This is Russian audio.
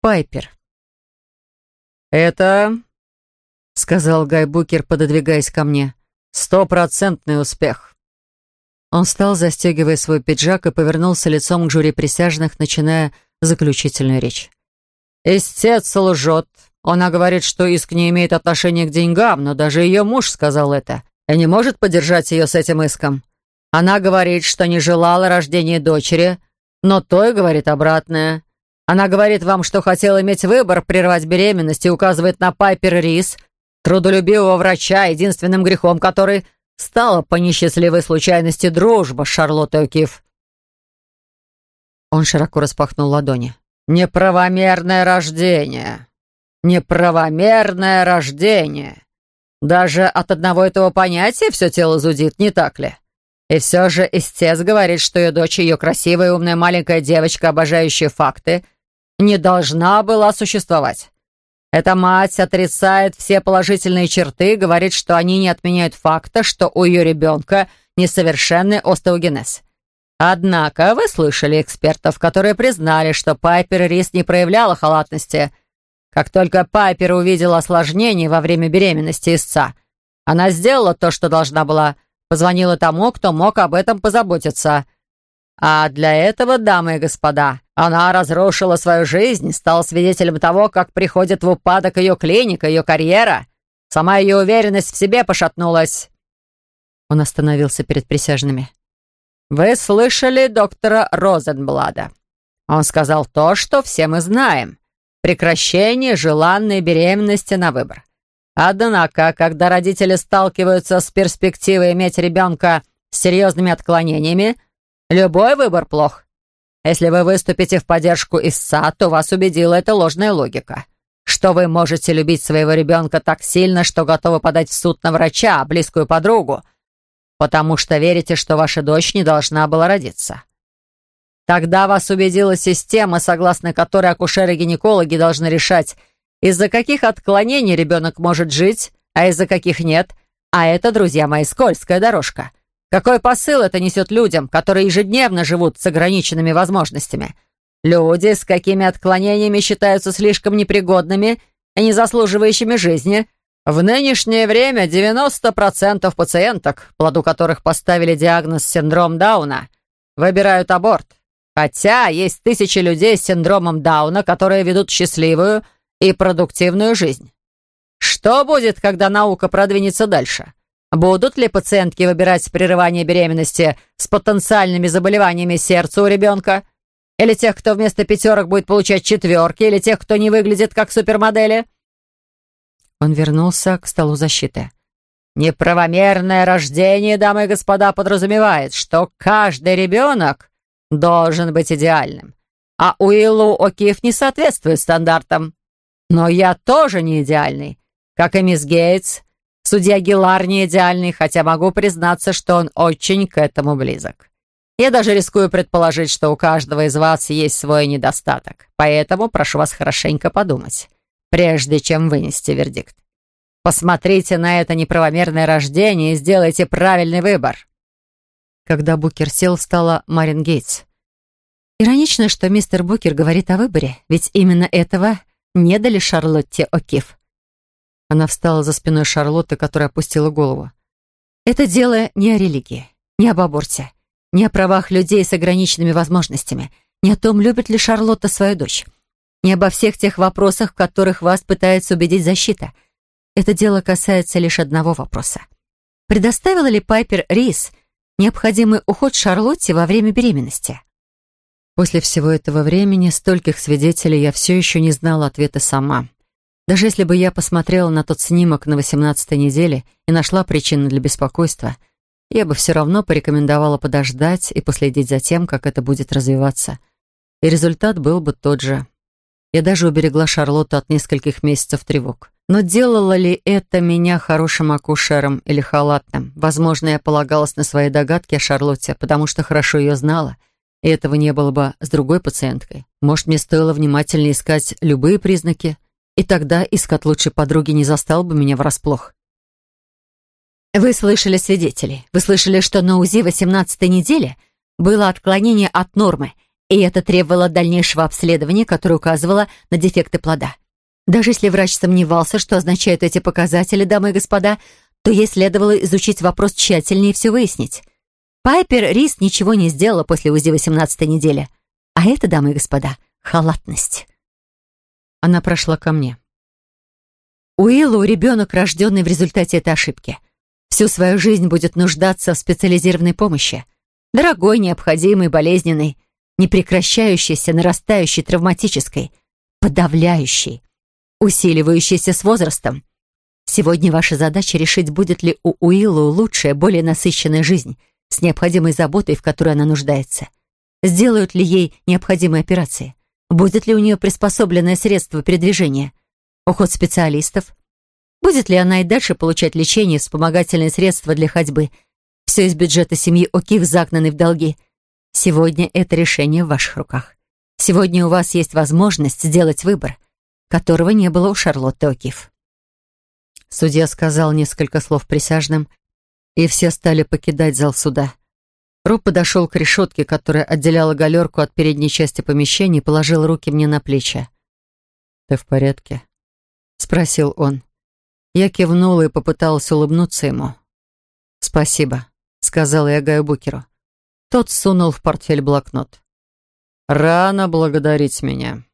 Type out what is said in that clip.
Пайпер. «Это...» — сказал Гай Букер, пододвигаясь ко мне. «Стопроцентный успех». Он встал, застегивая свой пиджак, и повернулся лицом к жюри присяжных, начиная заключительную речь. «Истец лжет. Она говорит, что иск не имеет отношения к деньгам, но даже ее муж сказал это и не может поддержать ее с этим иском. Она говорит, что не желала рождения дочери, но той говорит обратное. Она говорит вам, что хотела иметь выбор прервать беременность и указывает на Пайпер Рис, трудолюбивого врача, единственным грехом который стала по несчастливой случайности дружба с Шарлоттой Окиф. Он широко распахнул ладони. «Неправомерное рождение! Неправомерное рождение! Даже от одного этого понятия все тело зудит, не так ли?» И все же истец говорит, что ее дочь, ее красивая, умная маленькая девочка, обожающая факты, не должна была существовать. Эта мать отрицает все положительные черты, говорит, что они не отменяют факта, что у ее ребенка несовершенный остеогенез. Однако вы слышали экспертов, которые признали, что Пайпер Рис не проявляла халатности. Как только Пайпер увидела осложнение во время беременности истца, она сделала то, что должна была, позвонила тому, кто мог об этом позаботиться – а для этого, дамы и господа, она разрушила свою жизнь, стала свидетелем того, как приходит в упадок ее клиника, ее карьера. Сама ее уверенность в себе пошатнулась. Он остановился перед присяжными. «Вы слышали доктора Розенблада. Он сказал то, что все мы знаем. Прекращение желанной беременности на выбор. Однако, когда родители сталкиваются с перспективой иметь ребенка с серьезными отклонениями, Любой выбор плох. Если вы выступите в поддержку Иса, то вас убедила эта ложная логика. Что вы можете любить своего ребенка так сильно, что готовы подать в суд на врача, а близкую подругу, потому что верите, что ваша дочь не должна была родиться. Тогда вас убедила система, согласно которой акушеры-гинекологи должны решать, из-за каких отклонений ребенок может жить, а из-за каких нет. А это, друзья мои, скользкая дорожка. Какой посыл это несет людям, которые ежедневно живут с ограниченными возможностями? Люди, с какими отклонениями считаются слишком непригодными и незаслуживающими жизни. В нынешнее время 90% пациенток, плоду которых поставили диагноз синдром Дауна, выбирают аборт. Хотя есть тысячи людей с синдромом Дауна, которые ведут счастливую и продуктивную жизнь. Что будет, когда наука продвинется дальше? Будут ли пациентки выбирать прерывание беременности с потенциальными заболеваниями сердца у ребенка? Или тех, кто вместо пятерок будет получать четверки? Или тех, кто не выглядит как супермодели?» Он вернулся к столу защиты. «Неправомерное рождение, дамы и господа, подразумевает, что каждый ребенок должен быть идеальным, а Уиллу О'Кифф не соответствует стандартам. Но я тоже не идеальный, как и мисс Гейтс, Судья Гилар не идеальный, хотя могу признаться, что он очень к этому близок. Я даже рискую предположить, что у каждого из вас есть свой недостаток. Поэтому прошу вас хорошенько подумать, прежде чем вынести вердикт. Посмотрите на это неправомерное рождение и сделайте правильный выбор. Когда Букер сел, стала Марин Гейтс. Иронично, что мистер Букер говорит о выборе, ведь именно этого не дали Шарлотте О'Кифф. Она встала за спиной Шарлотты, которая опустила голову. «Это дело не о религии, не об аборте, не о правах людей с ограниченными возможностями, не о том, любит ли Шарлотта свою дочь, не обо всех тех вопросах, в которых вас пытается убедить защита. Это дело касается лишь одного вопроса. Предоставила ли Пайпер Рис необходимый уход Шарлотте во время беременности?» После всего этого времени, стольких свидетелей, я все еще не знала ответа сама. Даже если бы я посмотрела на тот снимок на 18 неделе и нашла причину для беспокойства, я бы все равно порекомендовала подождать и последить за тем, как это будет развиваться. И результат был бы тот же. Я даже уберегла Шарлотту от нескольких месяцев тревог. Но делало ли это меня хорошим акушером или халатным? Возможно, я полагалась на свои догадки о Шарлотте, потому что хорошо ее знала. И этого не было бы с другой пациенткой. Может, мне стоило внимательнее искать любые признаки – и тогда иск лучшей подруги не застал бы меня врасплох. Вы слышали свидетелей. Вы слышали, что на УЗИ 18-й недели было отклонение от нормы, и это требовало дальнейшего обследования, которое указывало на дефекты плода. Даже если врач сомневался, что означают эти показатели, дамы и господа, то ей следовало изучить вопрос тщательнее и все выяснить. Пайпер Рис ничего не сделала после УЗИ 18-й недели. А это, дамы и господа, халатность. Она прошла ко мне. Уиллу ребенок, рожденный в результате этой ошибки. Всю свою жизнь будет нуждаться в специализированной помощи. Дорогой, необходимой, болезненной, непрекращающейся, нарастающей, травматической, подавляющей, усиливающейся с возрастом. Сегодня ваша задача решить, будет ли у Уиллу лучшая, более насыщенная жизнь, с необходимой заботой, в которой она нуждается. Сделают ли ей необходимые операции? Будет ли у нее приспособленное средство передвижения? Уход специалистов? Будет ли она и дальше получать лечение и вспомогательные средства для ходьбы? Все из бюджета семьи Окив загнаны в долги. Сегодня это решение в ваших руках. Сегодня у вас есть возможность сделать выбор, которого не было у Шарлотты Окив. Судья сказал несколько слов присяжным, и все стали покидать зал суда. Роб подошел к решетке, которая отделяла галерку от передней части помещения, и положил руки мне на плечи. «Ты в порядке?» — спросил он. Я кивнула и попыталась улыбнуться ему. «Спасибо», — сказала я Гаю Букеру. Тот сунул в портфель блокнот. «Рано благодарить меня»,